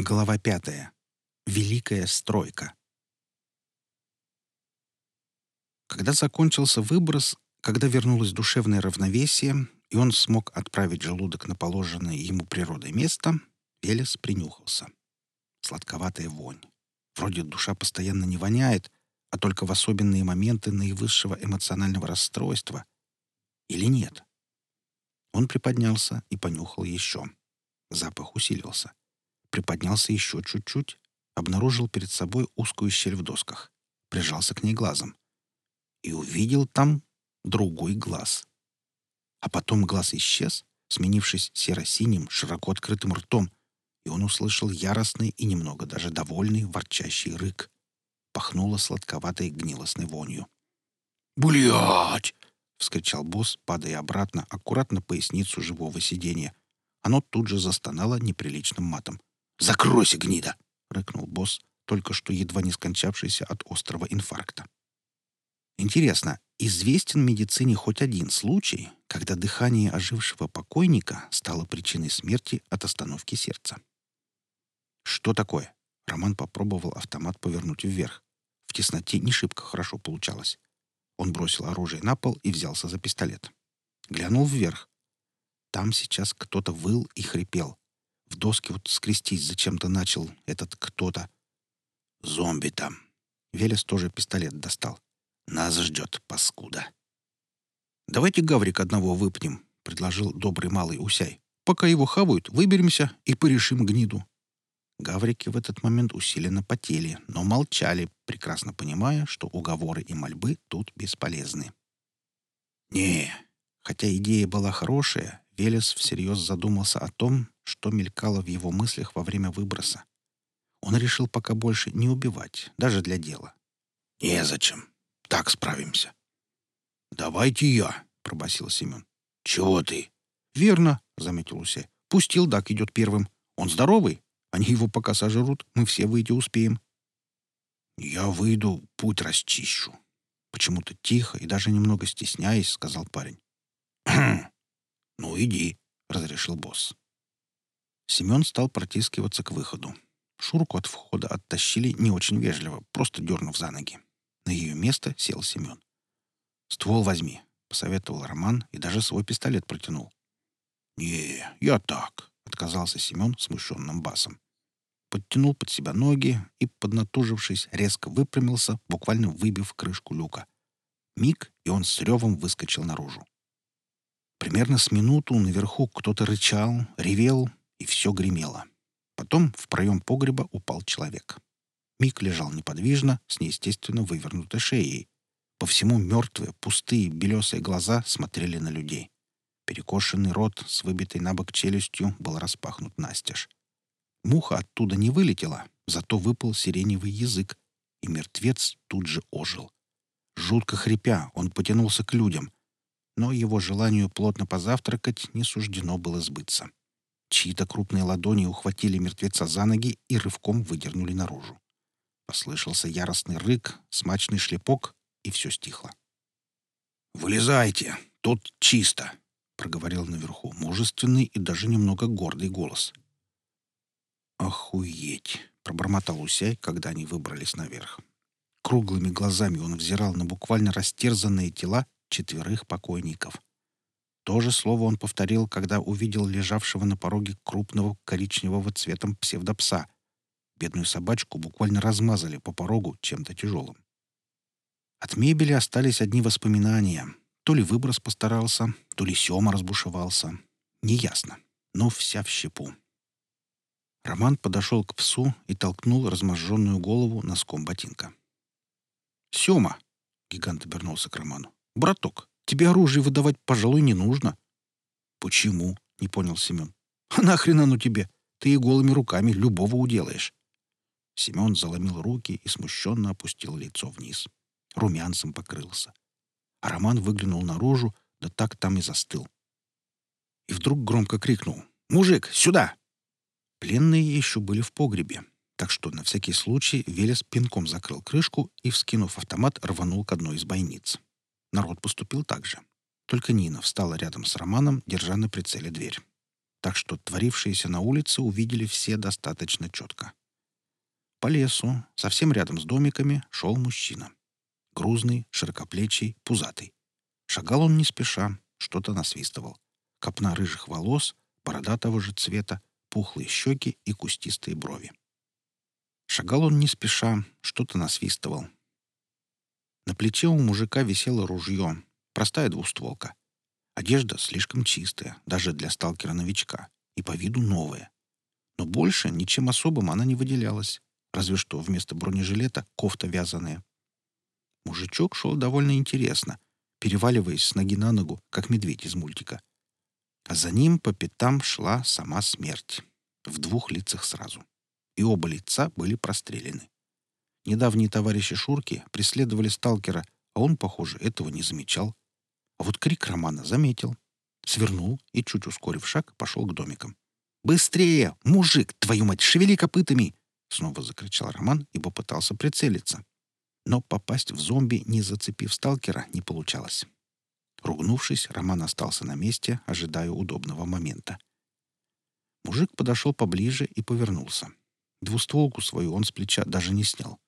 Глава пятая. Великая стройка. Когда закончился выброс, когда вернулось душевное равновесие, и он смог отправить желудок на положенное ему природой место, Велес принюхался. Сладковатая вонь. Вроде душа постоянно не воняет, а только в особенные моменты наивысшего эмоционального расстройства. Или нет? Он приподнялся и понюхал еще. Запах усилился приподнялся еще чуть-чуть, обнаружил перед собой узкую щель в досках, прижался к ней глазом и увидел там другой глаз. А потом глаз исчез, сменившись серо-синим, широко открытым ртом, и он услышал яростный и немного даже довольный ворчащий рык. Пахнуло сладковатой гнилостной вонью. «Блядь!» — вскричал босс, падая обратно, аккуратно поясницу живого сиденья. Оно тут же застонало неприличным матом. «Закройся, гнида!» — рыкнул босс, только что едва не скончавшийся от острого инфаркта. Интересно, известен медицине хоть один случай, когда дыхание ожившего покойника стало причиной смерти от остановки сердца? Что такое? Роман попробовал автомат повернуть вверх. В тесноте не шибко хорошо получалось. Он бросил оружие на пол и взялся за пистолет. Глянул вверх. Там сейчас кто-то выл и хрипел. В доске вот скрестись зачем-то начал этот кто-то. Зомби там. Велес тоже пистолет достал. Нас ждет, паскуда. «Давайте гаврик одного выпнем», — предложил добрый малый Усяй. «Пока его хавают, выберемся и порешим гниду». Гаврики в этот момент усиленно потели, но молчали, прекрасно понимая, что уговоры и мольбы тут бесполезны. Не, хотя идея была хорошая, Велес всерьез задумался о том, что мелькало в его мыслях во время выброса. Он решил пока больше не убивать, даже для дела. «Незачем. Так справимся». «Давайте я», — пробасил Семен. «Чего ты?» «Верно», — заметил Усе. «Пусть Илдак идет первым. Он здоровый. Они его пока сожрут, мы все выйти успеем». «Я выйду, путь расчищу». Почему-то тихо и даже немного стесняясь, сказал парень. «Ну, иди», — разрешил босс. Семен стал протискиваться к выходу. Шурку от входа оттащили не очень вежливо, просто дернув за ноги. На ее место сел Семен. «Ствол возьми», — посоветовал Роман и даже свой пистолет протянул. «Не, я так», — отказался Семен смущенным басом. Подтянул под себя ноги и, поднатужившись, резко выпрямился, буквально выбив крышку люка. Миг, и он с ревом выскочил наружу. Примерно с минуту наверху кто-то рычал, ревел, и все гремело. Потом в проем погреба упал человек. Мик лежал неподвижно, с неестественно вывернутой шеей. По всему мертвые, пустые, белесые глаза смотрели на людей. Перекошенный рот с выбитой на бок челюстью был распахнут настежь. Муха оттуда не вылетела, зато выпал сиреневый язык, и мертвец тут же ожил. Жутко хрипя, он потянулся к людям, но его желанию плотно позавтракать не суждено было сбыться. Чьи-то крупные ладони ухватили мертвеца за ноги и рывком выдернули наружу. Послышался яростный рык, смачный шлепок, и все стихло. «Вылезайте! Тут чисто!» — проговорил наверху мужественный и даже немного гордый голос. «Охуеть!» — пробормотал Усяй, когда они выбрались наверх. Круглыми глазами он взирал на буквально растерзанные тела четверых покойников. То же слово он повторил, когда увидел лежавшего на пороге крупного коричневого цветом псевдопса. Бедную собачку буквально размазали по порогу чем-то тяжелым. От мебели остались одни воспоминания. То ли выброс постарался, то ли Сема разбушевался. Неясно, но вся в щепу. Роман подошел к псу и толкнул разможженную голову носком ботинка. «Сема!» — гигант обернулся к Роману. «Браток, тебе оружие выдавать, пожалуй, не нужно». «Почему?» — не понял Семен. «А нахрен оно тебе? Ты и голыми руками любого уделаешь». Семен заломил руки и смущенно опустил лицо вниз. Румянцем покрылся. А Роман выглянул наружу, да так там и застыл. И вдруг громко крикнул. «Мужик, сюда!» Пленные еще были в погребе, так что на всякий случай Велес пинком закрыл крышку и, вскинув автомат, рванул к одной из бойниц. Народ поступил так же. Только Нина встала рядом с Романом, держа на прицеле дверь. так что творившиеся на улице увидели все достаточно четко. По лесу, совсем рядом с домиками, шел мужчина. Грузный, широкоплечий, пузатый. Шагал он не спеша, что-то насвистывал. Копна рыжих волос, борода того же цвета, пухлые щеки и кустистые брови. Шагал он не спеша, что-то насвистывал. На плече у мужика висело ружье, простая двустволка. Одежда слишком чистая, даже для сталкера-новичка, и по виду новая. Но больше ничем особым она не выделялась, разве что вместо бронежилета кофта вязаная. Мужичок шел довольно интересно, переваливаясь с ноги на ногу, как медведь из мультика. А за ним по пятам шла сама смерть. В двух лицах сразу. И оба лица были прострелены. Недавние товарищи Шурки преследовали сталкера, а он, похоже, этого не замечал. А вот крик Романа заметил. Свернул и, чуть ускорив шаг, пошел к домикам. «Быстрее! Мужик, твою мать, шевели копытами!» Снова закричал Роман и попытался прицелиться. Но попасть в зомби, не зацепив сталкера, не получалось. Ругнувшись, Роман остался на месте, ожидая удобного момента. Мужик подошел поближе и повернулся. Двустволку свою он с плеча даже не снял.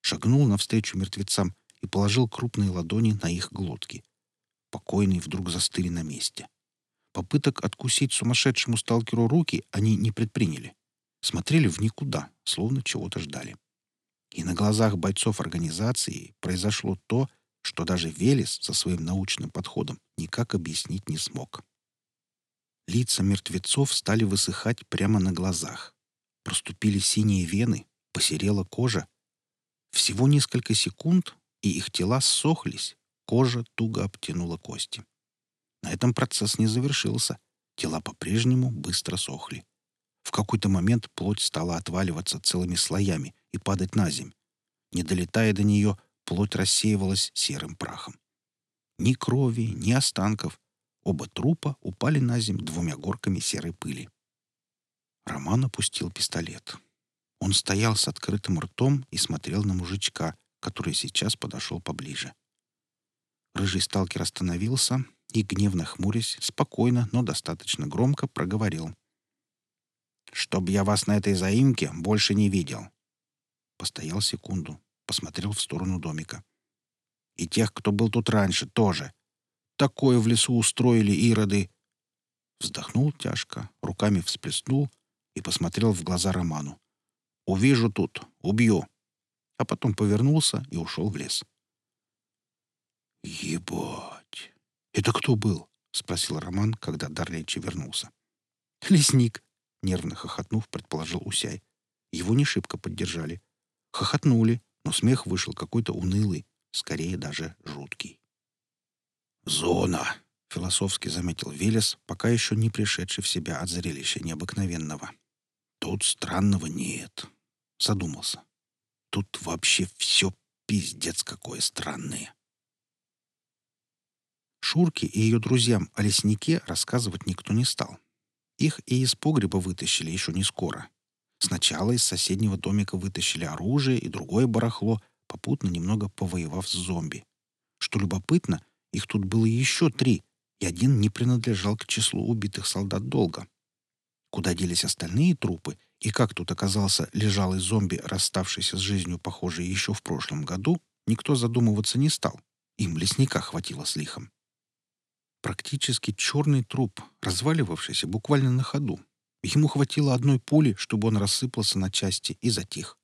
Шагнул навстречу мертвецам и положил крупные ладони на их глотки. Покойные вдруг застыли на месте. Попыток откусить сумасшедшему сталкеру руки они не предприняли. Смотрели в никуда, словно чего-то ждали. И на глазах бойцов организации произошло то, что даже Велес со своим научным подходом никак объяснить не смог. Лица мертвецов стали высыхать прямо на глазах. Проступили синие вены, посерела кожа. Всего несколько секунд, и их тела ссохлись, кожа туго обтянула кости. На этом процесс не завершился. Тела по-прежнему быстро сохли. В какой-то момент плоть стала отваливаться целыми слоями и падать на земь. Не долетая до нее, плоть рассеивалась серым прахом. Ни крови, ни останков. Оба трупа упали на земь двумя горками серой пыли. Роман опустил пистолет. Он стоял с открытым ртом и смотрел на мужичка, который сейчас подошел поближе. Рыжий сталкер остановился и, гневно хмурясь, спокойно, но достаточно громко проговорил — «Чтоб я вас на этой заимке больше не видел». Постоял секунду, посмотрел в сторону домика. «И тех, кто был тут раньше, тоже. Такое в лесу устроили ироды». Вздохнул тяжко, руками всплеснул и посмотрел в глаза Роману. «Увижу тут, убью». А потом повернулся и ушел в лес. «Ебать! Это кто был?» — спросил Роман, когда дар вернулся. «Лесник», Нервно хохотнув, предположил Усяй. Его не шибко поддержали. Хохотнули, но смех вышел какой-то унылый, скорее даже жуткий. «Зона!» — философски заметил Велес, пока еще не пришедший в себя от зрелища необыкновенного. «Тут странного нет», — задумался. «Тут вообще все пиздец какое странное». Шурке и ее друзьям о леснике рассказывать никто не стал. Их и из погреба вытащили еще не скоро. Сначала из соседнего домика вытащили оружие и другое барахло, попутно немного повоевав с зомби. Что любопытно, их тут было еще три, и один не принадлежал к числу убитых солдат долго. Куда делись остальные трупы, и как тут оказался лежалый зомби, расставшийся с жизнью, похоже, еще в прошлом году, никто задумываться не стал. Им лесника хватило с лихом. Практически черный труп, разваливавшийся буквально на ходу. Ему хватило одной пули, чтобы он рассыпался на части и затих.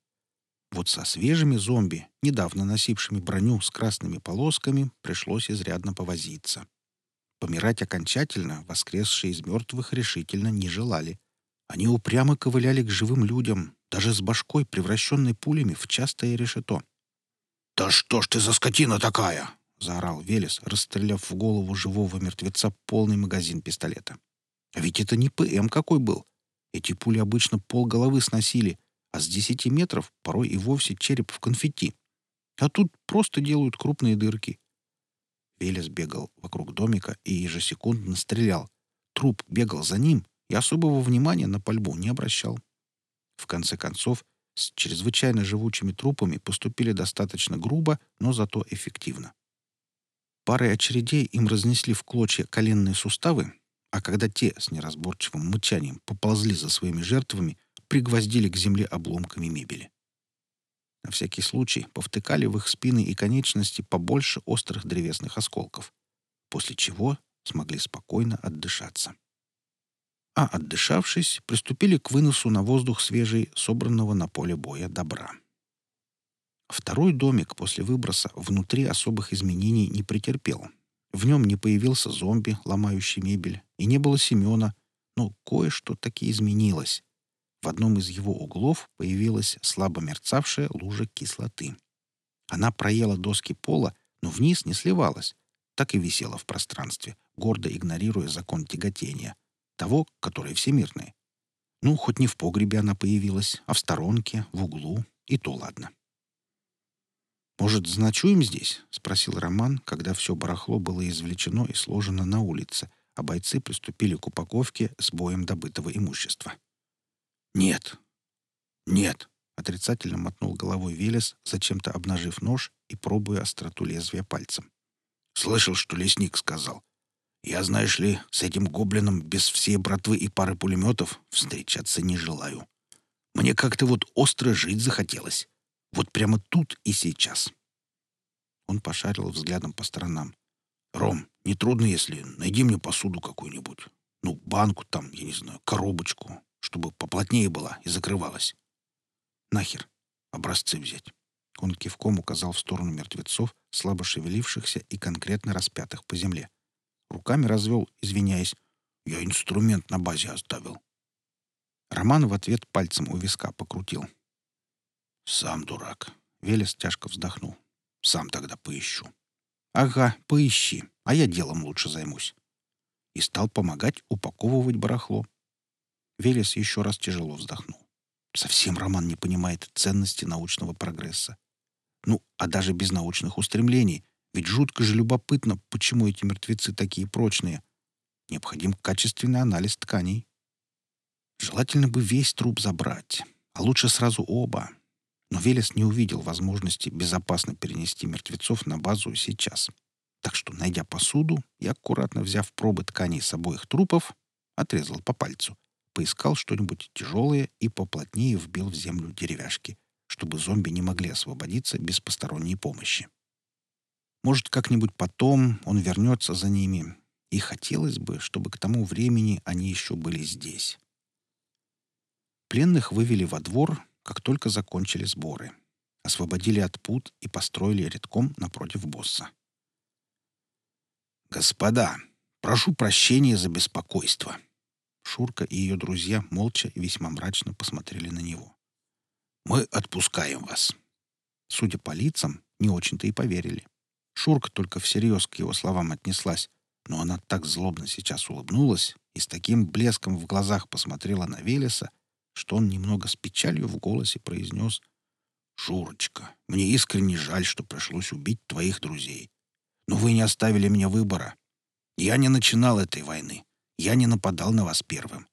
Вот со свежими зомби, недавно носившими броню с красными полосками, пришлось изрядно повозиться. Помирать окончательно воскресшие из мертвых решительно не желали. Они упрямо ковыляли к живым людям, даже с башкой, превращенной пулями в частое решето. «Да что ж ты за скотина такая!» — заорал Велес, расстреляв в голову живого мертвеца полный магазин пистолета. «А ведь это не ПМ какой был. Эти пули обычно пол головы сносили, а с десяти метров порой и вовсе череп в конфетти. А тут просто делают крупные дырки». Велес бегал вокруг домика и ежесекундно стрелял. Труп бегал за ним и особого внимания на пальбу не обращал. В конце концов, с чрезвычайно живучими трупами поступили достаточно грубо, но зато эффективно. Парой очередей им разнесли в клочья коленные суставы, а когда те с неразборчивым мычанием поползли за своими жертвами, пригвоздили к земле обломками мебели. На всякий случай повтыкали в их спины и конечности побольше острых древесных осколков, после чего смогли спокойно отдышаться. А отдышавшись, приступили к выносу на воздух свежей, собранного на поле боя добра. Второй домик после выброса внутри особых изменений не претерпел. В нем не появился зомби, ломающий мебель, и не было Семена, но кое-что таки изменилось. В одном из его углов появилась слабо мерцавшая лужа кислоты. Она проела доски пола, но вниз не сливалась, так и висела в пространстве, гордо игнорируя закон тяготения, того, который всемирный. Ну, хоть не в погребе она появилась, а в сторонке, в углу, и то ладно. «Может, заночуем здесь?» — спросил Роман, когда все барахло было извлечено и сложено на улице, а бойцы приступили к упаковке с боем добытого имущества. «Нет! Нет!» — отрицательно мотнул головой Велес, зачем-то обнажив нож и пробуя остроту лезвия пальцем. «Слышал, что лесник сказал. Я, знаешь ли, с этим гоблином без всей братвы и пары пулеметов встречаться не желаю. Мне как-то вот остро жить захотелось. Вот прямо тут и сейчас. Он пошарил взглядом по сторонам. «Ром, не трудно, если найди мне посуду какую-нибудь. Ну, банку там, я не знаю, коробочку, чтобы поплотнее была и закрывалась. Нахер. Образцы взять». Он кивком указал в сторону мертвецов, слабо шевелившихся и конкретно распятых по земле. Руками развел, извиняясь. «Я инструмент на базе оставил». Роман в ответ пальцем у виска покрутил. «Сам дурак». Велес тяжко вздохнул. «Сам тогда поищу». «Ага, поищи, а я делом лучше займусь». И стал помогать упаковывать барахло. Велес еще раз тяжело вздохнул. Совсем Роман не понимает ценности научного прогресса. Ну, а даже без научных устремлений. Ведь жутко же любопытно, почему эти мертвецы такие прочные. Необходим качественный анализ тканей. Желательно бы весь труп забрать, а лучше сразу оба, но Велес не увидел возможности безопасно перенести мертвецов на базу сейчас. Так что, найдя посуду и аккуратно взяв пробы тканей с обоих трупов, отрезал по пальцу, поискал что-нибудь тяжелое и поплотнее вбил в землю деревяшки, чтобы зомби не могли освободиться без посторонней помощи. Может, как-нибудь потом он вернется за ними, и хотелось бы, чтобы к тому времени они еще были здесь. Пленных вывели во двор, как только закончили сборы. Освободили от пут и построили редком напротив босса. «Господа, прошу прощения за беспокойство». Шурка и ее друзья молча и весьма мрачно посмотрели на него. «Мы отпускаем вас». Судя по лицам, не очень-то и поверили. Шурка только всерьез к его словам отнеслась, но она так злобно сейчас улыбнулась и с таким блеском в глазах посмотрела на Велеса, что он немного с печалью в голосе произнес «Шурочка, мне искренне жаль, что пришлось убить твоих друзей. Но вы не оставили мне выбора. Я не начинал этой войны. Я не нападал на вас первым.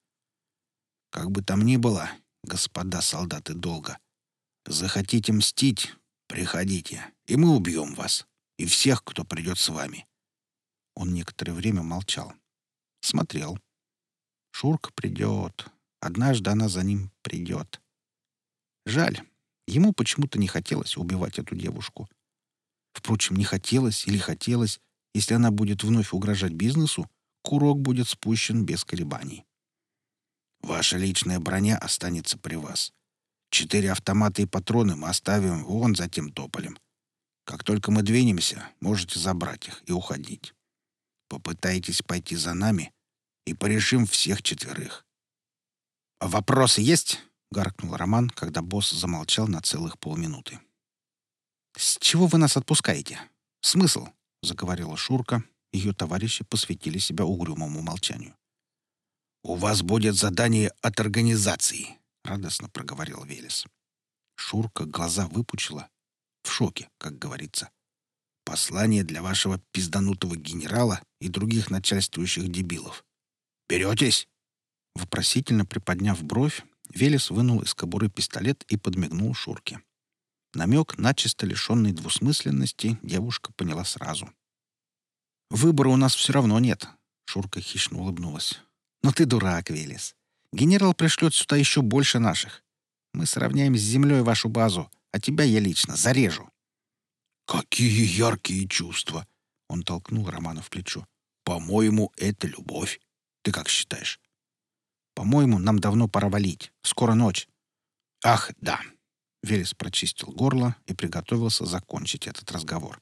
Как бы там ни было, господа солдаты долго, захотите мстить — приходите, и мы убьем вас, и всех, кто придет с вами». Он некоторое время молчал. Смотрел. «Шурка придет, Однажды она за ним придет. Жаль. Ему почему-то не хотелось убивать эту девушку. Впрочем, не хотелось или хотелось, если она будет вновь угрожать бизнесу, курок будет спущен без колебаний. Ваша личная броня останется при вас. Четыре автомата и патроны мы оставим вон за тем тополем. Как только мы двинемся, можете забрать их и уходить. Попытайтесь пойти за нами, и порешим всех четверых. «Вопросы есть?» — гаркнул Роман, когда босс замолчал на целых полминуты. «С чего вы нас отпускаете? Смысл?» — заговорила Шурка. Ее товарищи посвятили себя угрюмому молчанию. «У вас будет задание от организации», — радостно проговорил Велес. Шурка глаза выпучила. В шоке, как говорится. «Послание для вашего пизданутого генерала и других начальствующих дебилов. Беретесь?» Вопросительно приподняв бровь, Велес вынул из кобуры пистолет и подмигнул Шурке. Намек, начисто лишенный двусмысленности, девушка поняла сразу. «Выбора у нас все равно нет. Шурка хищно улыбнулась. «Ну ты дурак, Велес. Генерал пришлет сюда еще больше наших. Мы сравняем с землей вашу базу, а тебя я лично зарежу». «Какие яркие чувства!» — он толкнул Романа в плечо. «По-моему, это любовь. Ты как считаешь?» «По-моему, нам давно пора валить. Скоро ночь». «Ах, да!» Велес прочистил горло и приготовился закончить этот разговор.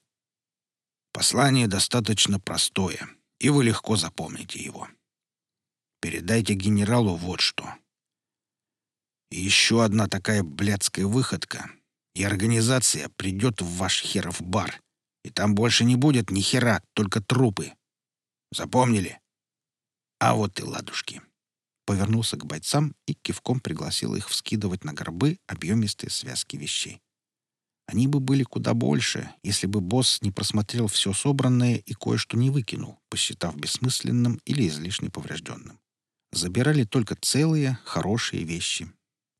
«Послание достаточно простое, и вы легко запомните его. Передайте генералу вот что. И еще одна такая блядская выходка, и организация придет в ваш херов бар, и там больше не будет ни хера, только трупы. Запомнили? А вот и ладушки. Повернулся к бойцам и кивком пригласил их вскидывать на горбы объемистые связки вещей. Они бы были куда больше, если бы босс не просмотрел все собранное и кое-что не выкинул, посчитав бессмысленным или излишне поврежденным. Забирали только целые, хорошие вещи.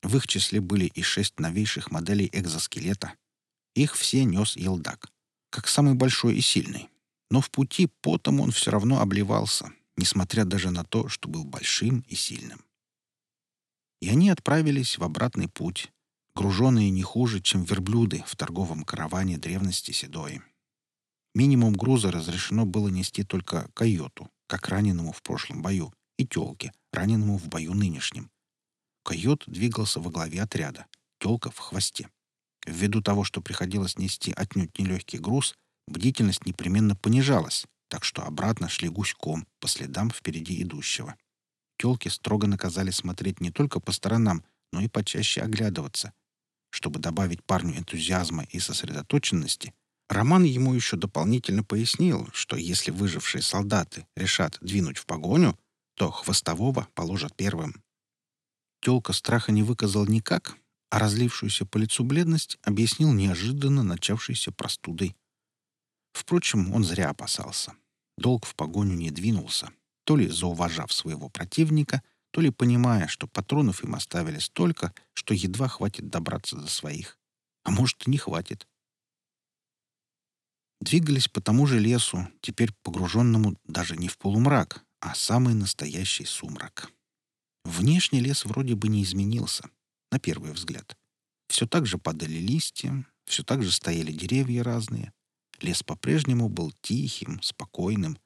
В их числе были и шесть новейших моделей экзоскелета. Их все нес Елдак, как самый большой и сильный. Но в пути потом он все равно обливался, несмотря даже на то, что был большим и сильным. И они отправились в обратный путь, груженные не хуже, чем верблюды в торговом караване древности Седои. Минимум груза разрешено было нести только койоту, как раненому в прошлом бою, и телке, раненому в бою нынешнем. Койот двигался во главе отряда, телка в хвосте. Ввиду того, что приходилось нести отнюдь нелегкий груз, бдительность непременно понижалась, так что обратно шли гуськом по следам впереди идущего. Телки строго наказали смотреть не только по сторонам, но и почаще оглядываться. Чтобы добавить парню энтузиазма и сосредоточенности, Роман ему еще дополнительно пояснил, что если выжившие солдаты решат двинуть в погоню, то хвостового положат первым. Телка страха не выказал никак, а разлившуюся по лицу бледность объяснил неожиданно начавшейся простудой. Впрочем, он зря опасался. Долг в погоню не двинулся, то ли зауважав своего противника, то ли понимая, что патронов им оставили столько, что едва хватит добраться до своих. А может, и не хватит. Двигались по тому же лесу, теперь погруженному даже не в полумрак, а самый настоящий сумрак. Внешний лес вроде бы не изменился, на первый взгляд. Все так же падали листья, все так же стояли деревья разные. Лес по-прежнему был тихим, спокойным.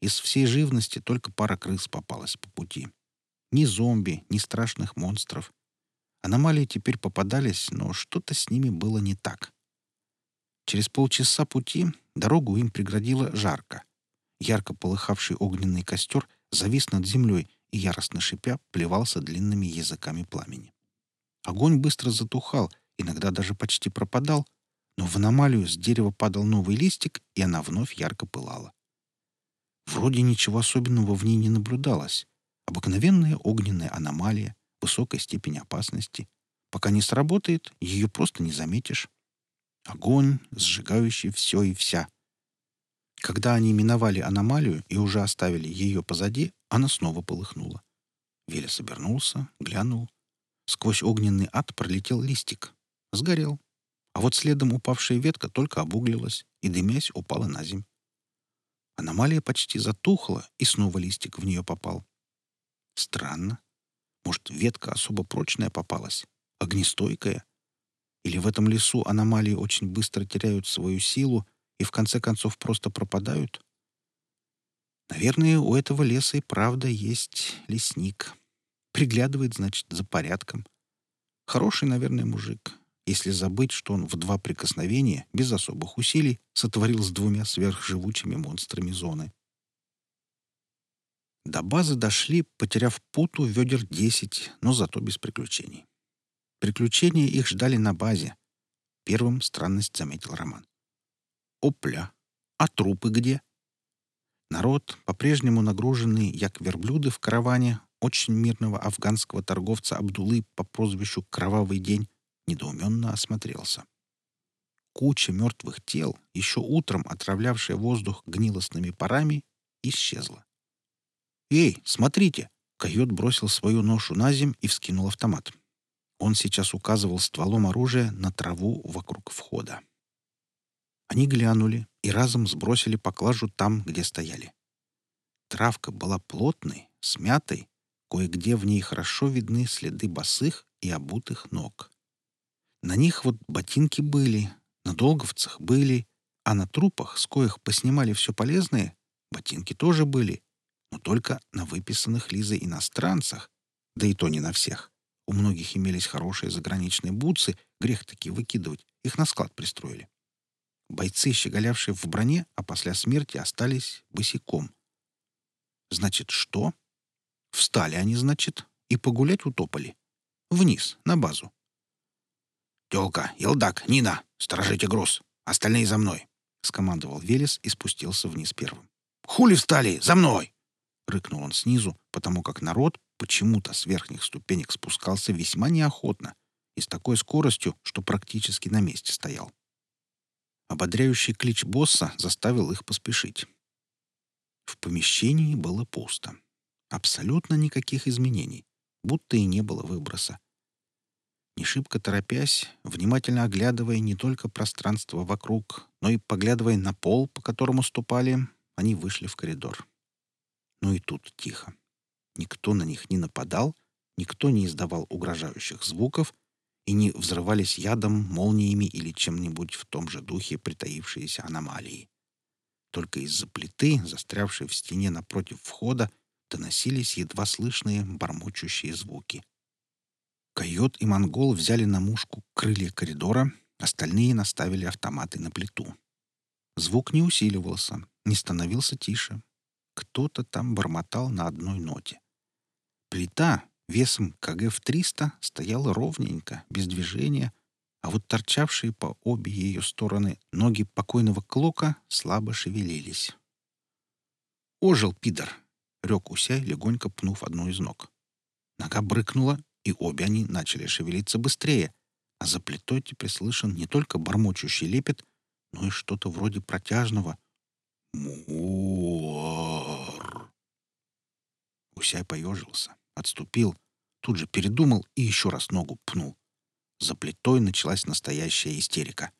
Из всей живности только пара крыс попалась по пути. Ни зомби, ни страшных монстров. Аномалии теперь попадались, но что-то с ними было не так. Через полчаса пути дорогу им преградило жарко. Ярко полыхавший огненный костер завис над землей и, яростно шипя, плевался длинными языками пламени. Огонь быстро затухал, иногда даже почти пропадал, но в аномалию с дерева падал новый листик, и она вновь ярко пылала. Вроде ничего особенного в ней не наблюдалось. Обыкновенная огненная аномалия, высокой степени опасности. Пока не сработает, ее просто не заметишь. Огонь, сжигающий все и вся — когда они миновали аномалию и уже оставили ее позади, она снова полыхнула. Велес обернулся, глянул. Сквозь огненный ад пролетел листик. Сгорел. А вот следом упавшая ветка только обуглилась и, дымясь, упала на земь. Аномалия почти затухла, и снова листик в нее попал. Странно. Может, ветка особо прочная попалась? Огнестойкая? Или в этом лесу аномалии очень быстро теряют свою силу, и в конце концов просто пропадают? Наверное, у этого леса и правда есть лесник. Приглядывает, значит, за порядком. Хороший, наверное, мужик, если забыть, что он в два прикосновения, без особых усилий, сотворил с двумя сверхживучими монстрами зоны. До базы дошли, потеряв путу ведер десять, но зато без приключений. Приключения их ждали на базе. Первым странность заметил Роман. Опля! А трупы где? Народ, по-прежнему нагруженный, як верблюды в караване, очень мирного афганского торговца Абдулы по прозвищу «Кровавый день», недоуменно осмотрелся. Куча мертвых тел, еще утром отравлявшая воздух гнилостными парами, исчезла. «Эй, смотрите!» Койот бросил свою ношу на земь и вскинул автомат. Он сейчас указывал стволом оружия на траву вокруг входа. Они глянули и разом сбросили поклажу там, где стояли. Травка была плотной, смятой, кое-где в ней хорошо видны следы босых и обутых ног. На них вот ботинки были, на долговцах были, а на трупах, с коих поснимали все полезное, ботинки тоже были, но только на выписанных Лизой иностранцах, да и то не на всех. У многих имелись хорошие заграничные бутсы, грех таки выкидывать, их на склад пристроили. Бойцы, щеголявшие в броне, а после смерти остались босиком. Значит, что? Встали они, значит, и погулять утопали. Вниз, на базу. «Тёлка, Елдак, Нина, сторожите груз. Остальные за мной», — скомандовал Велес и спустился вниз первым. «Хули встали? За мной!» — рыкнул он снизу, потому как народ почему-то с верхних ступенек спускался весьма неохотно и с такой скоростью, что практически на месте стоял. Ободряющий клич босса заставил их поспешить. В помещении было пусто. Абсолютно никаких изменений, будто и не было выброса. Не шибко торопясь, внимательно оглядывая не только пространство вокруг, но и поглядывая на пол, по которому ступали, они вышли в коридор. Ну и тут тихо. Никто на них не нападал, никто не издавал угрожающих звуков и не взрывались ядом, молниями или чем-нибудь в том же духе притаившиеся аномалии. Только из-за плиты, застрявшей в стене напротив входа, доносились едва слышные бормочущие звуки. Койот и монгол взяли на мушку крылья коридора, остальные наставили автоматы на плиту. Звук не усиливался, не становился тише. Кто-то там бормотал на одной ноте. Плита весом КГ-300 стояла ровненько, без движения, а вот торчавшие по обе ее стороны ноги покойного Клока слабо шевелились. «Ожил, пидор!» — рек Усяй, легонько пнув одну из ног. Нога брыкнула, и обе они начали шевелиться быстрее, а за плитой теперь слышен не только бормочущий лепет, но и что-то вроде протяжного «Муар». Усяй поежился отступил, тут же передумал и еще раз ногу пнул. За плитой началась настоящая истерика.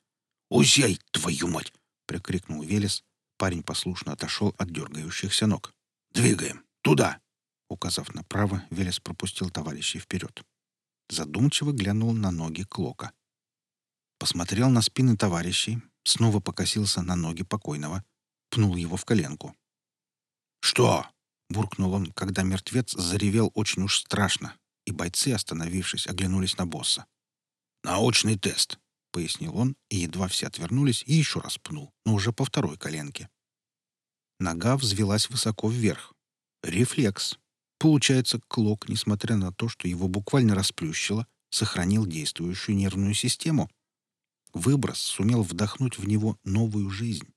«Узяй, твою мать!» — прикрикнул Велес. Парень послушно отошел от дергающихся ног. «Двигаем! Туда!» Указав направо, Велес пропустил товарищей вперед. Задумчиво глянул на ноги Клока. Посмотрел на спины товарищей, снова покосился на ноги покойного, пнул его в коленку. «Что?» буркнул он, когда мертвец заревел очень уж страшно, и бойцы, остановившись, оглянулись на босса. «Научный тест», — пояснил он, и едва все отвернулись, и еще раз пнул, но уже по второй коленке. Нога взвелась высоко вверх. Рефлекс. Получается, Клок, несмотря на то, что его буквально расплющило, сохранил действующую нервную систему. Выброс сумел вдохнуть в него новую жизнь.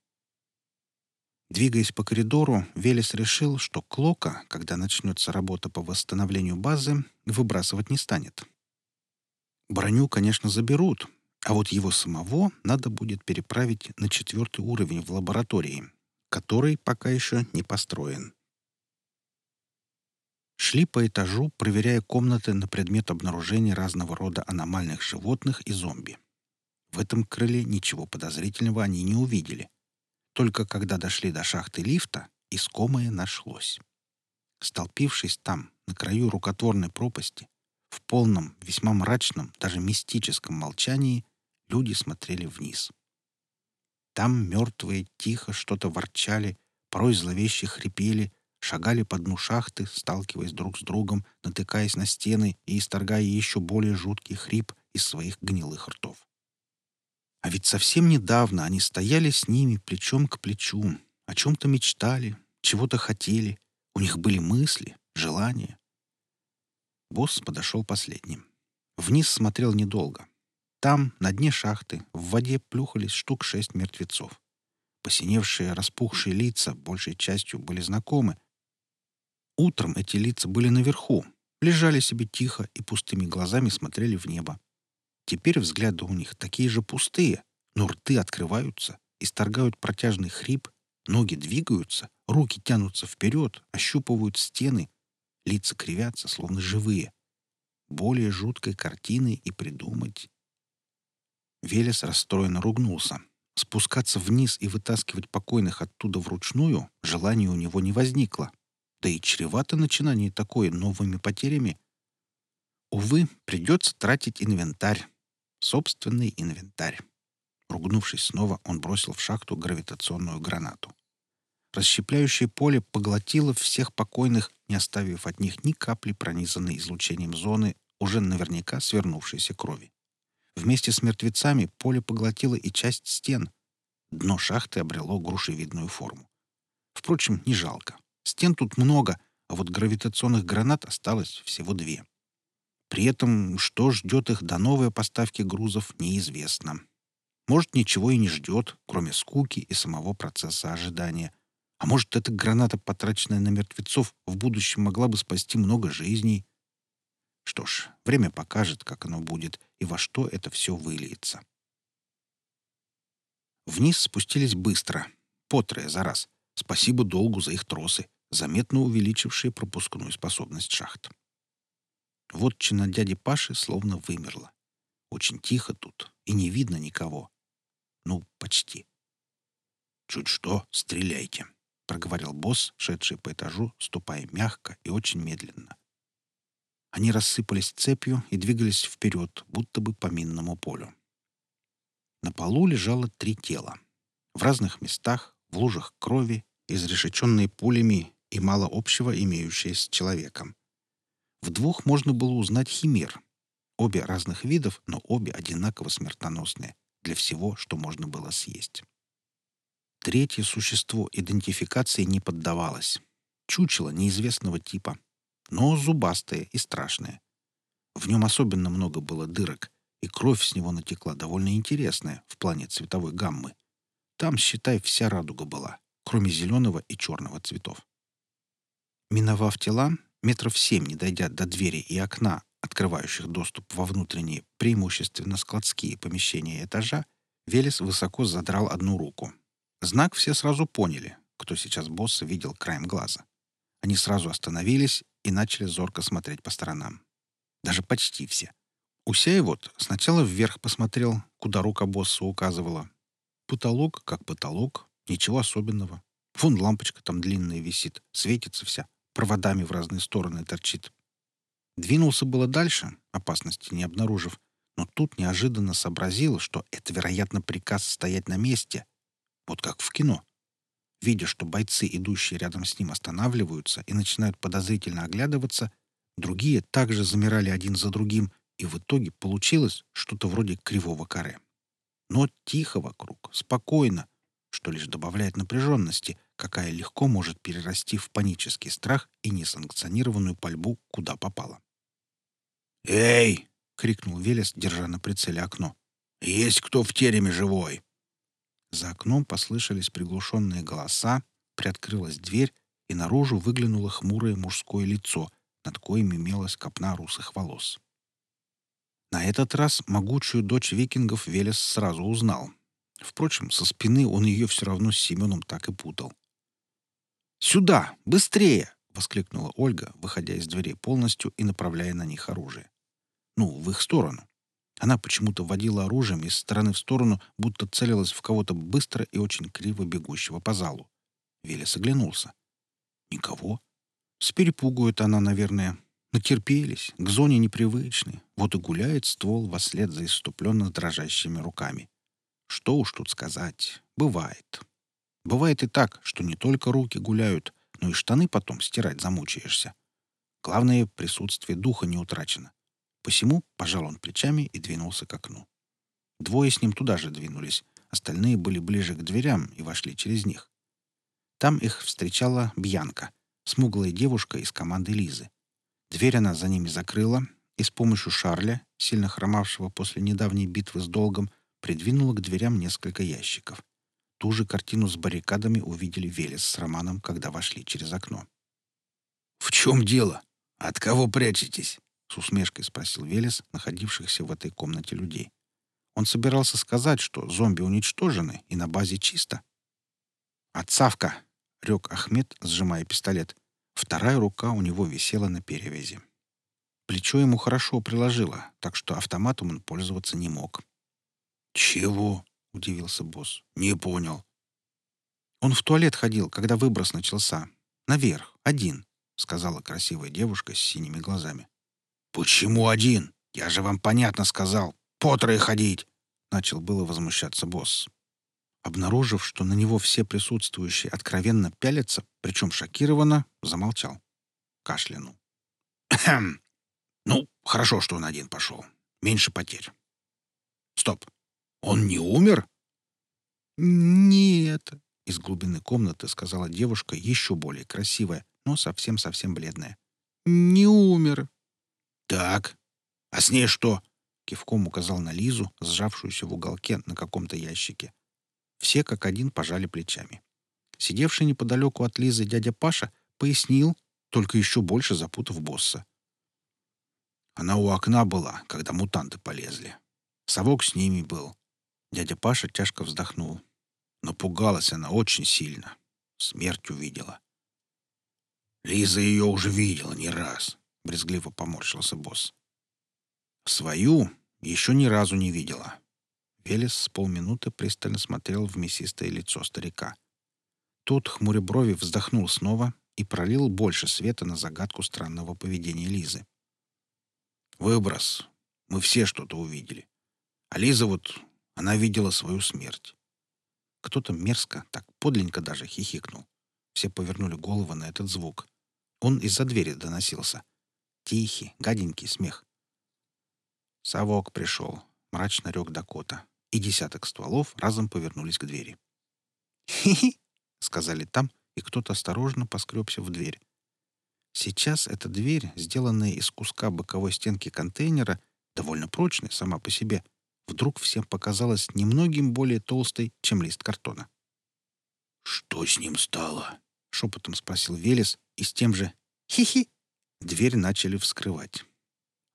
Двигаясь по коридору, Велес решил, что Клока, когда начнется работа по восстановлению базы, выбрасывать не станет. Броню, конечно, заберут, а вот его самого надо будет переправить на четвертый уровень в лаборатории, который пока еще не построен. Шли по этажу, проверяя комнаты на предмет обнаружения разного рода аномальных животных и зомби. В этом крыле ничего подозрительного они не увидели. Только когда дошли до шахты лифта, искомое нашлось. Столпившись там, на краю рукотворной пропасти, в полном, весьма мрачном, даже мистическом молчании, люди смотрели вниз. Там мертвые тихо что-то ворчали, порой зловеще хрипели, шагали по дну шахты, сталкиваясь друг с другом, натыкаясь на стены и исторгая еще более жуткий хрип из своих гнилых ртов. А ведь совсем недавно они стояли с ними плечом к плечу, о чем-то мечтали, чего-то хотели. У них были мысли, желания. Босс подошел последним. Вниз смотрел недолго. Там, на дне шахты, в воде плюхались штук шесть мертвецов. Посиневшие, распухшие лица большей частью были знакомы. Утром эти лица были наверху, лежали себе тихо и пустыми глазами смотрели в небо. Теперь взгляды у них такие же пустые, но рты открываются, исторгают протяжный хрип, ноги двигаются, руки тянутся вперед, ощупывают стены, лица кривятся, словно живые. Более жуткой картины и придумать. Велес расстроенно ругнулся. Спускаться вниз и вытаскивать покойных оттуда вручную желания у него не возникло. Да и чревато начинание такое новыми потерями. Увы, придется тратить инвентарь. Собственный инвентарь. Ругнувшись снова, он бросил в шахту гравитационную гранату. Расщепляющее поле поглотило всех покойных, не оставив от них ни капли пронизанной излучением зоны, уже наверняка свернувшейся крови. Вместе с мертвецами поле поглотило и часть стен. Дно шахты обрело грушевидную форму. Впрочем, не жалко. Стен тут много, а вот гравитационных гранат осталось всего две. При этом, что ждет их до новой поставки грузов, неизвестно. Может, ничего и не ждет, кроме скуки и самого процесса ожидания. А может, эта граната, потраченная на мертвецов, в будущем могла бы спасти много жизней. Что ж, время покажет, как оно будет и во что это все выльется. Вниз спустились быстро, по трое за раз. Спасибо долгу за их тросы, заметно увеличившие пропускную способность шахт. Вот чина дяди Паши словно вымерла. Очень тихо тут, и не видно никого. Ну, почти. «Чуть что, стреляйте», — проговорил босс, шедший по этажу, ступая мягко и очень медленно. Они рассыпались цепью и двигались вперед, будто бы по минному полю. На полу лежало три тела. В разных местах, в лужах крови, изрешеченные пулями и мало общего имеющие с человеком. В двух можно было узнать химер. Обе разных видов, но обе одинаково смертоносные для всего, что можно было съесть. Третье существо идентификации не поддавалось. Чучело неизвестного типа, но зубастое и страшное. В нем особенно много было дырок, и кровь с него натекла довольно интересная в плане цветовой гаммы. Там, считай, вся радуга была, кроме зеленого и черного цветов. Миновав тела, метров семь не дойдя до двери и окна, открывающих доступ во внутренние, преимущественно складские помещения этажа, Велес высоко задрал одну руку. Знак все сразу поняли, кто сейчас босса видел краем глаза. Они сразу остановились и начали зорко смотреть по сторонам. Даже почти все. Усяй вот сначала вверх посмотрел, куда рука босса указывала. Потолок как потолок, ничего особенного. Вон лампочка там длинная висит, светится вся, проводами в разные стороны торчит. Двинулся было дальше, опасности не обнаружив, но тут неожиданно сообразил, что это, вероятно, приказ стоять на месте. Вот как в кино. Видя, что бойцы, идущие рядом с ним, останавливаются и начинают подозрительно оглядываться, другие также замирали один за другим, и в итоге получилось что-то вроде кривого каре. Но тихо вокруг, спокойно, что лишь добавляет напряженности, какая легко может перерасти в панический страх и несанкционированную пальбу, куда попало. «Эй!» — крикнул Велес, держа на прицеле окно. «Есть кто в тереме живой?» За окном послышались приглушенные голоса, приоткрылась дверь, и наружу выглянуло хмурое мужское лицо, над коим имелась копна русых волос. На этот раз могучую дочь викингов Велес сразу узнал. Впрочем, со спины он ее все равно с Семеном так и путал. «Сюда! Быстрее!» — воскликнула Ольга, выходя из дверей полностью и направляя на них оружие. Ну, в их сторону. Она почему-то водила оружием из стороны в сторону, будто целилась в кого-то быстро и очень криво бегущего по залу. Велес оглянулся. Никого. С перепугу это она, наверное. Натерпелись, к зоне непривычны. Вот и гуляет ствол во след за иступленно дрожащими руками. Что уж тут сказать. Бывает. Бывает и так, что не только руки гуляют, но и штаны потом стирать замучаешься. Главное, присутствие духа не утрачено. Посему пожал он плечами и двинулся к окну. Двое с ним туда же двинулись, остальные были ближе к дверям и вошли через них. Там их встречала Бьянка, смуглая девушка из команды Лизы. Дверь она за ними закрыла и с помощью Шарля, сильно хромавшего после недавней битвы с долгом, придвинула к дверям несколько ящиков. Ту же картину с баррикадами увидели Велес с Романом, когда вошли через окно. «В чем дело? От кого прячетесь?» — с усмешкой спросил Велес, находившихся в этой комнате людей. Он собирался сказать, что зомби уничтожены и на базе чисто. «Отцавка!» — рёк Ахмед, сжимая пистолет. Вторая рука у него висела на перевязи. Плечо ему хорошо приложило, так что автоматом он пользоваться не мог. «Чего?» — удивился босс. «Не понял». Он в туалет ходил, когда выброс начался. Наверх, один. — сказала красивая девушка с синими глазами. «Почему один? Я же вам понятно сказал. По трое ходить!» — начал было возмущаться босс. Обнаружив, что на него все присутствующие откровенно пялятся, причем шокированно, замолчал. Кашлянул. «Хм. Ну, хорошо, что он один пошел. Меньше потерь. Стоп. Он не умер? Нет, из глубины комнаты сказала девушка, еще более красивая, но совсем-совсем бледная. Не умер. Так. А с ней что? Кивком указал на Лизу, сжавшуюся в уголке на каком-то ящике. Все как один пожали плечами. Сидевший неподалеку от Лизы дядя Паша пояснил, только еще больше запутав босса. Она у окна была, когда мутанты полезли. Совок с ними был. Дядя Паша тяжко вздохнул. Напугалась она очень сильно. Смерть увидела. Лиза ее уже видела не раз, — брезгливо поморщился босс. Свою еще ни разу не видела. Велес с полминуты пристально смотрел в мясистое лицо старика. Тот, хмуря брови, вздохнул снова и пролил больше света на загадку странного поведения Лизы. «Выброс. Мы все что-то увидели. А Лиза вот, она видела свою смерть». Кто-то мерзко, так подленько даже хихикнул. Все повернули головы на этот звук. Он из-за двери доносился. Тихий, гаденький смех. Совок пришел, мрачно рёк Дакота, и десяток стволов разом повернулись к двери. «Хи-хи!» — сказали там, и кто-то осторожно поскребся в дверь. Сейчас эта дверь, сделанная из куска боковой стенки контейнера, довольно прочная сама по себе, вдруг всем показалась немногим более толстой, чем лист картона. «Что с ним стало?» — шепотом спросил Велес, и с тем же «Хи-хи!» дверь начали вскрывать.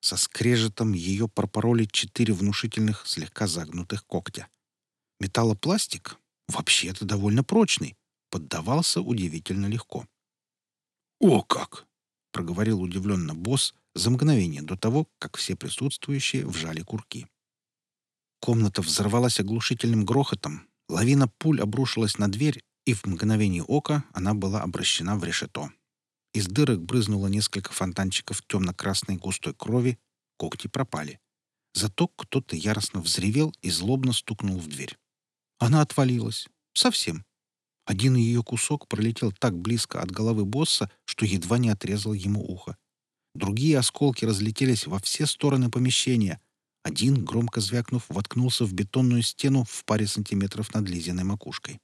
Со скрежетом ее пропороли четыре внушительных, слегка загнутых когтя. Металлопластик, вообще-то довольно прочный, поддавался удивительно легко. «О как!» — проговорил удивленно босс за мгновение до того, как все присутствующие вжали курки. Комната взорвалась оглушительным грохотом, лавина пуль обрушилась на дверь, и в мгновение ока она была обращена в решето. Из дырок брызнуло несколько фонтанчиков темно-красной густой крови, когти пропали. Зато кто-то яростно взревел и злобно стукнул в дверь. Она отвалилась. Совсем. Один ее кусок пролетел так близко от головы босса, что едва не отрезал ему ухо. Другие осколки разлетелись во все стороны помещения. Один, громко звякнув, воткнулся в бетонную стену в паре сантиметров над Лизиной макушкой.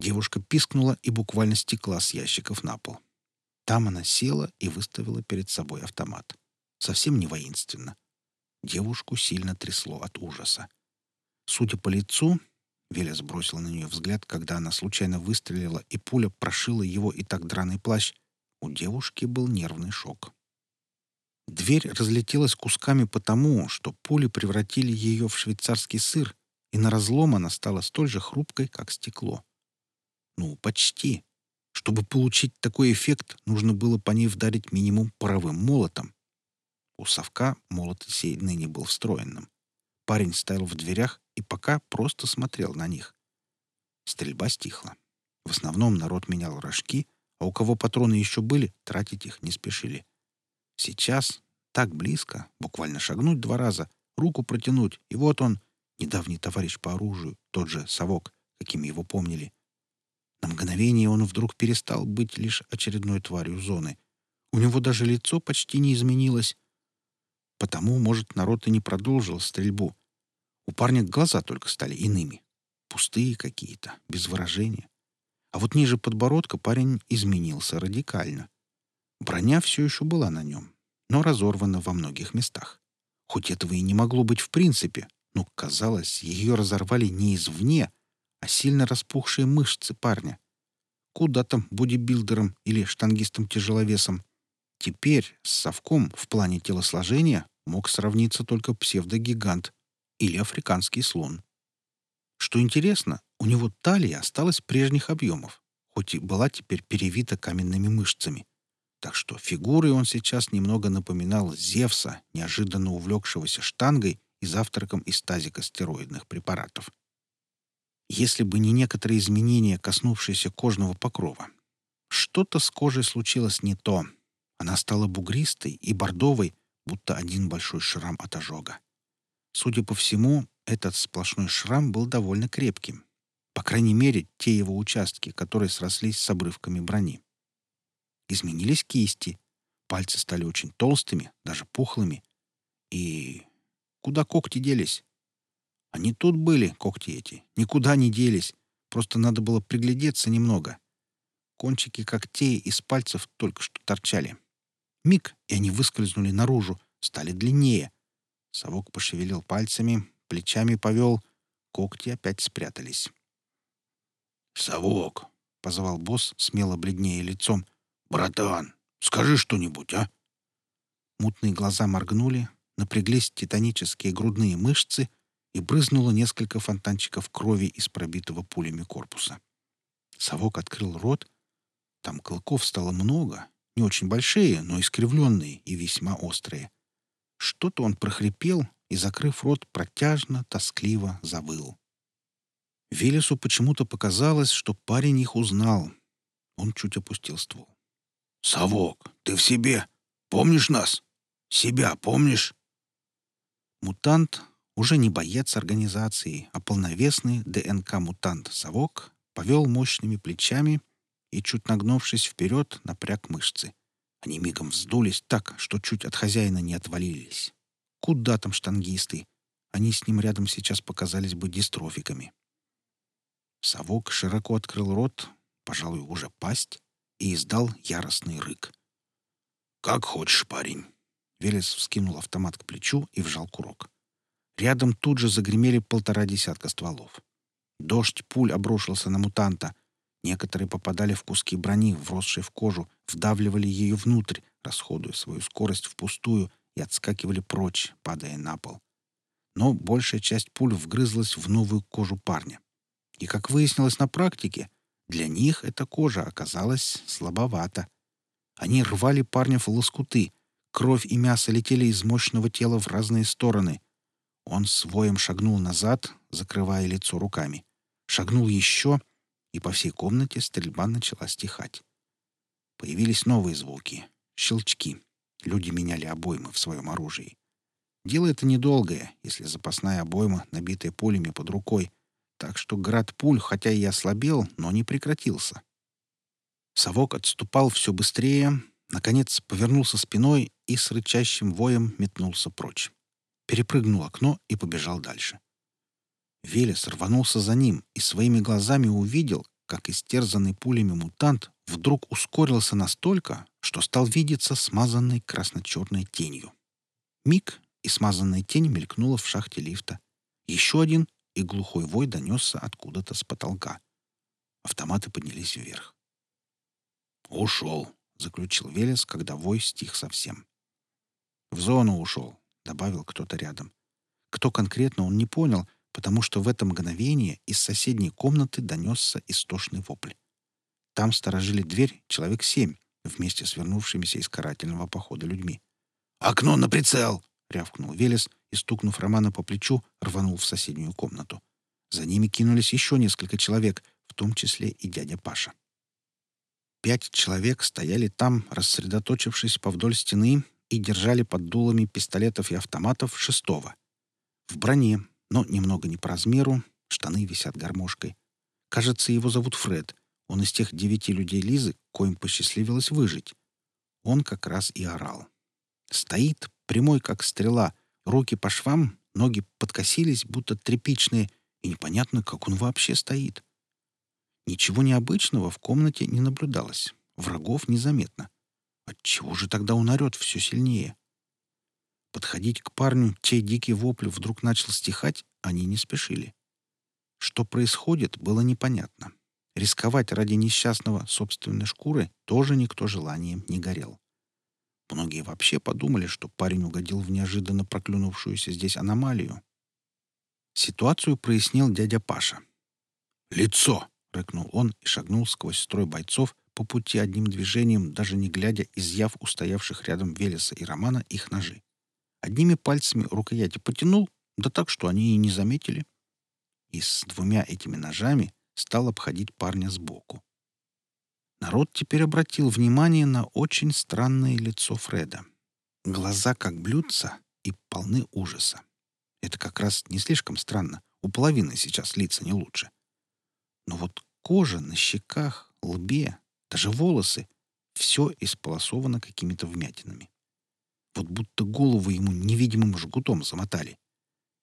Девушка пискнула и буквально стекла с ящиков на пол. Там она села и выставила перед собой автомат. Совсем не воинственно. Девушку сильно трясло от ужаса. Судя по лицу, Веля сбросила на нее взгляд, когда она случайно выстрелила, и пуля прошила его и так драный плащ. У девушки был нервный шок. Дверь разлетелась кусками потому, что пули превратили ее в швейцарский сыр, и на разлом она стала столь же хрупкой, как стекло. Ну, почти. Чтобы получить такой эффект, нужно было по ней вдарить минимум паровым молотом. У совка молот сей ныне был встроенным. Парень стоял в дверях и пока просто смотрел на них. Стрельба стихла. В основном народ менял рожки, а у кого патроны еще были, тратить их не спешили. Сейчас, так близко, буквально шагнуть два раза, руку протянуть, и вот он, недавний товарищ по оружию, тот же совок, каким его помнили. На мгновение он вдруг перестал быть лишь очередной тварью зоны. У него даже лицо почти не изменилось. Потому, может, народ и не продолжил стрельбу. У парня глаза только стали иными. Пустые какие-то, без выражения. А вот ниже подбородка парень изменился радикально. Броня все еще была на нем, но разорвана во многих местах. Хоть этого и не могло быть в принципе, но, казалось, ее разорвали не извне, а сильно распухшие мышцы парня. Куда там бодибилдером или штангистом-тяжеловесом? Теперь с совком в плане телосложения мог сравниться только псевдогигант или африканский слон. Что интересно, у него талия осталась прежних объемов, хоть и была теперь перевита каменными мышцами. Так что фигурой он сейчас немного напоминал Зевса, неожиданно увлекшегося штангой и завтраком из тазика стероидных препаратов. Если бы не некоторые изменения, коснувшиеся кожного покрова. что-то с кожей случилось не то. Она стала бугристой и бордовой, будто один большой шрам от ожога. Судя по всему, этот сплошной шрам был довольно крепким. По крайней мере, те его участки, которые срослись с обрывками брони. Изменились кисти. Пальцы стали очень толстыми, даже пухлыми. И куда когти делись? Они тут были, когти эти. Никуда не делись. Просто надо было приглядеться немного. Кончики когтей из пальцев только что торчали. Миг, и они выскользнули наружу, стали длиннее. Совок пошевелил пальцами, плечами повел. Когти опять спрятались. «Совок!» — позвал босс, смело бледнее лицом. «Братан, скажи что-нибудь, а?» Мутные глаза моргнули, напряглись титанические грудные мышцы — и брызнуло несколько фонтанчиков крови из пробитого пулями корпуса. Совок открыл рот. Там клыков стало много, не очень большие, но искривленные и весьма острые. Что-то он прохрипел и, закрыв рот, протяжно, тоскливо завыл. Велесу почему-то показалось, что парень их узнал. Он чуть опустил ствол. «Совок, ты в себе? Помнишь нас? Себя помнишь?» Мутант, уже не боец организации, а полновесный ДНК-мутант Совок повел мощными плечами и, чуть нагнувшись вперед, напряг мышцы. Они мигом вздулись так, что чуть от хозяина не отвалились. Куда там штангисты? Они с ним рядом сейчас показались бы дистрофиками. Совок широко открыл рот, пожалуй, уже пасть, и издал яростный рык. «Как хочешь, парень!» Велес вскинул автомат к плечу и вжал курок. Рядом тут же загремели полтора десятка стволов. Дождь пуль обрушился на мутанта. Некоторые попадали в куски брони, вросшие в кожу, вдавливали ее внутрь, расходуя свою скорость впустую и отскакивали прочь, падая на пол. Но большая часть пуль вгрызлась в новую кожу парня. И, как выяснилось на практике, для них эта кожа оказалась слабовата. Они рвали парня в лоскуты, кровь и мясо летели из мощного тела в разные стороны — он с воем шагнул назад, закрывая лицо руками. Шагнул еще, и по всей комнате стрельба начала стихать. Появились новые звуки. Щелчки. Люди меняли обоймы в своем оружии. Дело это недолгое, если запасная обойма, набитая пулями под рукой, так что град пуль, хотя и ослабел, но не прекратился. Совок отступал все быстрее, наконец повернулся спиной и с рычащим воем метнулся прочь перепрыгнул окно и побежал дальше. Велес рванулся за ним и своими глазами увидел, как истерзанный пулями мутант вдруг ускорился настолько, что стал видеться смазанной красно-черной тенью. Миг, и смазанная тень мелькнула в шахте лифта. Еще один, и глухой вой донесся откуда-то с потолка. Автоматы поднялись вверх. «Ушел», — заключил Велес, когда вой стих совсем. «В зону ушел», — добавил кто-то рядом. Кто конкретно, он не понял, потому что в это мгновение из соседней комнаты донесся истошный вопль. Там сторожили дверь человек семь, вместе с вернувшимися из карательного похода людьми. «Окно на прицел!» — рявкнул Велес и, стукнув Романа по плечу, рванул в соседнюю комнату. За ними кинулись еще несколько человек, в том числе и дядя Паша. Пять человек стояли там, рассредоточившись повдоль стены и держали под дулами пистолетов и автоматов шестого. В броне, но немного не по размеру, штаны висят гармошкой. Кажется, его зовут Фред. Он из тех девяти людей Лизы, коим посчастливилось выжить. Он как раз и орал. Стоит, прямой как стрела, руки по швам, ноги подкосились, будто тряпичные, и непонятно, как он вообще стоит. Ничего необычного в комнате не наблюдалось. Врагов незаметно. Отчего же тогда он орет все сильнее? Подходить к парню, чей дикий вопль вдруг начал стихать, они не спешили. Что происходит, было непонятно. Рисковать ради несчастного собственной шкуры тоже никто желанием не горел. Многие вообще подумали, что парень угодил в неожиданно проклюнувшуюся здесь аномалию. Ситуацию прояснил дядя Паша. «Лицо!» — рыкнул он и шагнул сквозь строй бойцов, по пути одним движением, даже не глядя, изъяв устоявших рядом Велеса и Романа их ножи. Одними пальцами рукояти потянул, да так, что они и не заметили. И с двумя этими ножами стал обходить парня сбоку. Народ теперь обратил внимание на очень странное лицо Фреда. Глаза как блюдца и полны ужаса. Это как раз не слишком странно. У половины сейчас лица не лучше. Но вот кожа на щеках, лбе, даже волосы — все исполосовано какими-то вмятинами. Вот будто голову ему невидимым жгутом замотали.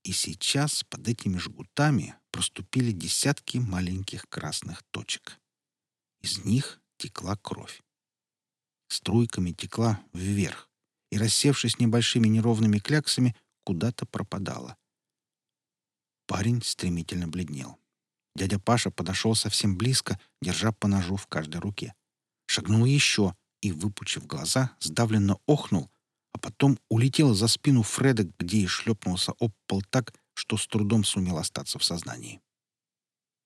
И сейчас под этими жгутами проступили десятки маленьких красных точек. Из них текла кровь. Струйками текла вверх и, рассевшись небольшими неровными кляксами, куда-то пропадала. Парень стремительно бледнел. Дядя Паша подошел совсем близко, держа по ножу в каждой руке. Шагнул еще и, выпучив глаза, сдавленно охнул, а потом улетел за спину Фреда, где и шлепнулся об пол так, что с трудом сумел остаться в сознании.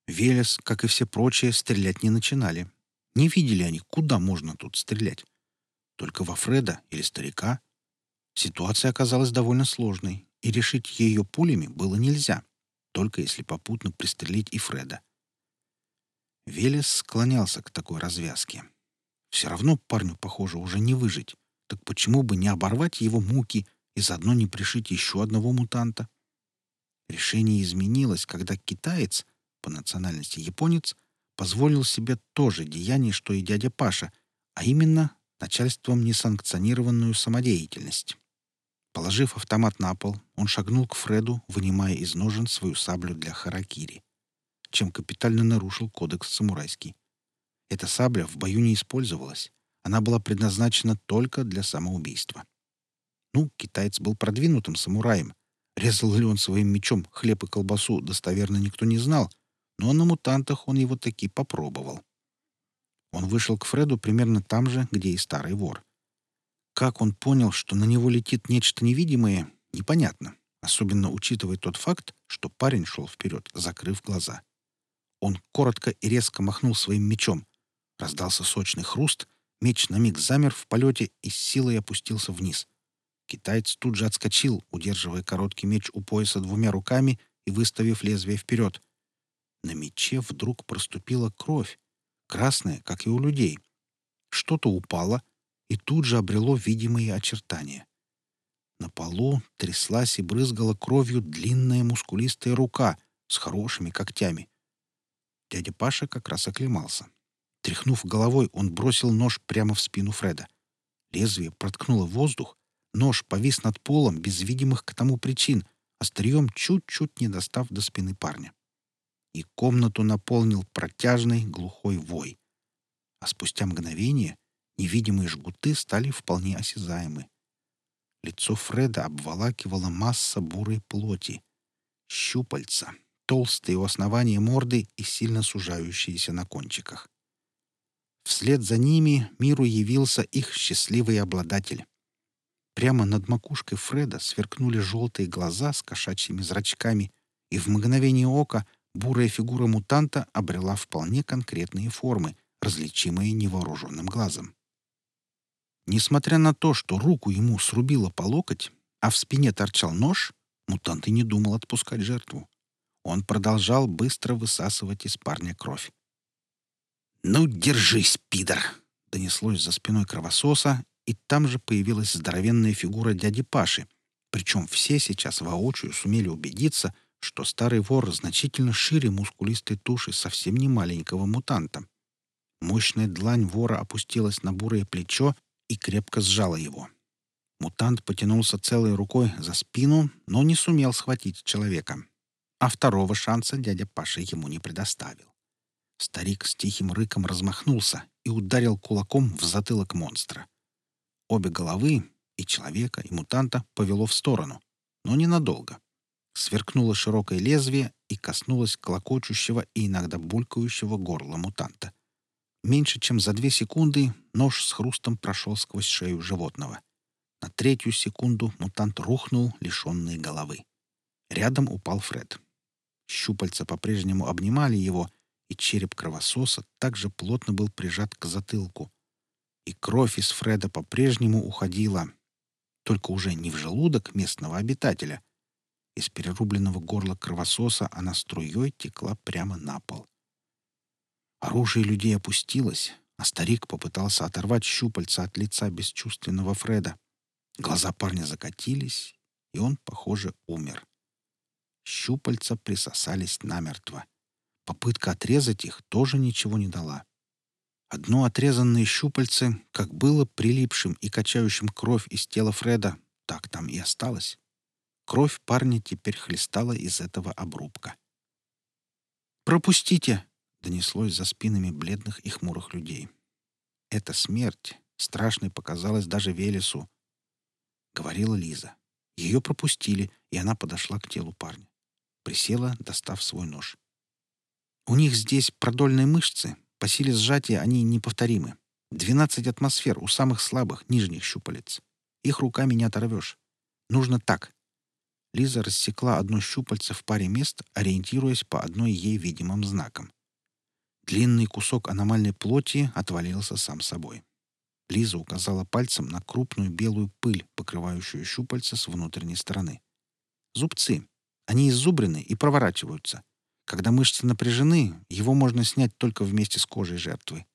Велес, как и все прочие, стрелять не начинали. Не видели они, куда можно тут стрелять. Только во Фреда или старика. Ситуация оказалась довольно сложной, и решить ее пулями было нельзя, только если попутно пристрелить и Фреда. Велес склонялся к такой развязке. Все равно парню, похоже, уже не выжить. Так почему бы не оборвать его муки и заодно не пришить еще одного мутанта? Решение изменилось, когда китаец, по национальности японец, позволил себе то же деяние, что и дядя Паша, а именно начальством несанкционированную самодеятельность. Положив автомат на пол, он шагнул к Фреду, вынимая из ножен свою саблю для харакири, чем капитально нарушил кодекс самурайский. Эта сабля в бою не использовалась. Она была предназначена только для самоубийства. Ну, китаец был продвинутым самураем. Резал ли он своим мечом хлеб и колбасу, достоверно никто не знал, но на мутантах он его таки попробовал. Он вышел к Фреду примерно там же, где и старый вор. Как он понял, что на него летит нечто невидимое, непонятно, особенно учитывая тот факт, что парень шел вперед, закрыв глаза. Он коротко и резко махнул своим мечом. Раздался сочный хруст, меч на миг замер в полете и с силой опустился вниз. Китаец тут же отскочил, удерживая короткий меч у пояса двумя руками и выставив лезвие вперед. На мече вдруг проступила кровь, красная, как и у людей. Что-то упало и тут же обрело видимые очертания. На полу тряслась и брызгала кровью длинная мускулистая рука с хорошими когтями. Дядя Паша как раз оклемался. Тряхнув головой, он бросил нож прямо в спину Фреда. Лезвие проткнуло воздух, нож повис над полом без видимых к тому причин, острием чуть-чуть не достав до спины парня и комнату наполнил протяжный глухой вой. А спустя мгновение невидимые жгуты стали вполне осязаемы. Лицо Фреда обволакивала масса бурой плоти. Щупальца, толстые у основания морды и сильно сужающиеся на кончиках. Вслед за ними миру явился их счастливый обладатель. Прямо над макушкой Фреда сверкнули желтые глаза с кошачьими зрачками, и в мгновение ока — бурая фигура мутанта обрела вполне конкретные формы, различимые невооруженным глазом. Несмотря на то, что руку ему срубило по локоть, а в спине торчал нож, мутант и не думал отпускать жертву. Он продолжал быстро высасывать из парня кровь. «Ну, держись, пидор!» — донеслось за спиной кровососа, и там же появилась здоровенная фигура дяди Паши. Причем все сейчас воочию сумели убедиться, что старый вор значительно шире мускулистой туши совсем не маленького мутанта. Мощная длань вора опустилась на бурое плечо и крепко сжала его. Мутант потянулся целой рукой за спину, но не сумел схватить человека. А второго шанса дядя Паша ему не предоставил. Старик с тихим рыком размахнулся и ударил кулаком в затылок монстра. Обе головы, и человека, и мутанта, повело в сторону, но ненадолго. Сверкнуло широкое лезвие и коснулось колокочущего и иногда булькающего горла мутанта. Меньше чем за две секунды нож с хрустом прошел сквозь шею животного. На третью секунду мутант рухнул, лишенный головы. Рядом упал Фред. Щупальца по-прежнему обнимали его, и череп кровососа также плотно был прижат к затылку. И кровь из Фреда по-прежнему уходила, только уже не в желудок местного обитателя, из перерубленного горла кровососа она струей текла прямо на пол. Оружие людей опустилось, а старик попытался оторвать щупальца от лица бесчувственного Фреда. Глаза парня закатились, и он, похоже, умер. Щупальца присосались намертво. Попытка отрезать их тоже ничего не дала. Одно отрезанное щупальце, как было прилипшим и качающим кровь из тела Фреда, так там и осталось. Кровь парня теперь хлестала из этого обрубка. «Пропустите!» — донеслось за спинами бледных и хмурых людей. Эта смерть страшной показалась даже Велесу, — говорила Лиза. Ее пропустили, и она подошла к телу парня. Присела, достав свой нож. У них здесь продольные мышцы. По силе сжатия они неповторимы. Двенадцать атмосфер у самых слабых, нижних щупалец. Их руками не оторвешь. Нужно так. Лиза рассекла одно щупальце в паре мест, ориентируясь по одной ей видимым знакам. Длинный кусок аномальной плоти отвалился сам собой. Лиза указала пальцем на крупную белую пыль, покрывающую щупальца с внутренней стороны. Зубцы. Они иззубрены и проворачиваются. Когда мышцы напряжены, его можно снять только вместе с кожей жертвы.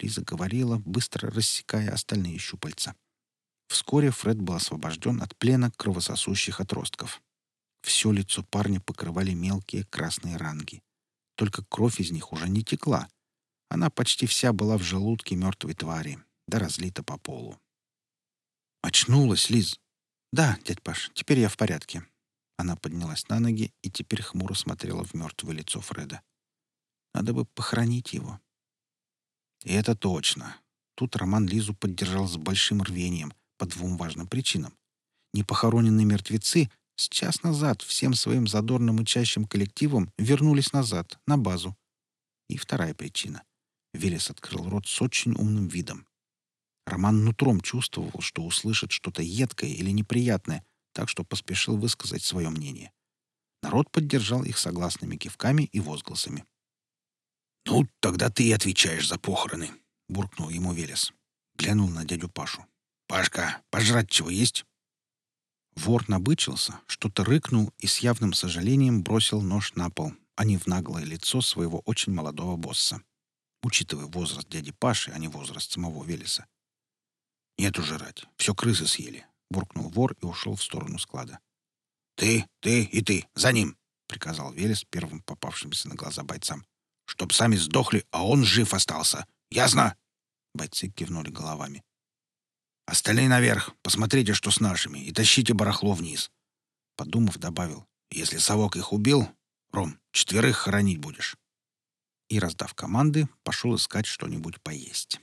Лиза говорила, быстро рассекая остальные щупальца. Вскоре Фред был освобожден от плена кровососущих отростков. Все лицо парня покрывали мелкие красные ранги. Только кровь из них уже не текла. Она почти вся была в желудке мертвой твари, да разлита по полу. «Очнулась, Лиз!» «Да, дядь Паш, теперь я в порядке». Она поднялась на ноги и теперь хмуро смотрела в мертвое лицо Фреда. «Надо бы похоронить его». И это точно. Тут Роман Лизу поддержал с большим рвением, по двум важным причинам. Непохороненные мертвецы с час назад всем своим задорным учащим коллективом вернулись назад, на базу. И вторая причина. Велес открыл рот с очень умным видом. Роман нутром чувствовал, что услышит что-то едкое или неприятное, так что поспешил высказать свое мнение. Народ поддержал их согласными кивками и возгласами. «Ну, тогда ты и отвечаешь за похороны», — буркнул ему Велес. Глянул на дядю Пашу. «Пашка, пожрать чего есть?» Вор набычился, что-то рыкнул и с явным сожалением бросил нож на пол, а не в наглое лицо своего очень молодого босса. Учитывая возраст дяди Паши, а не возраст самого Велеса. «Нет уже рать, все крысы съели», — буркнул вор и ушел в сторону склада. «Ты, ты и ты, за ним!» — приказал Велес первым попавшимся на глаза бойцам. «Чтоб сами сдохли, а он жив остался. Ясно?» Бойцы кивнули головами. Остальные наверх. Посмотрите, что с нашими, и тащите барахло вниз. Подумав, добавил. Если совок их убил, Ром, четверых хоронить будешь. И, раздав команды, пошел искать что-нибудь поесть.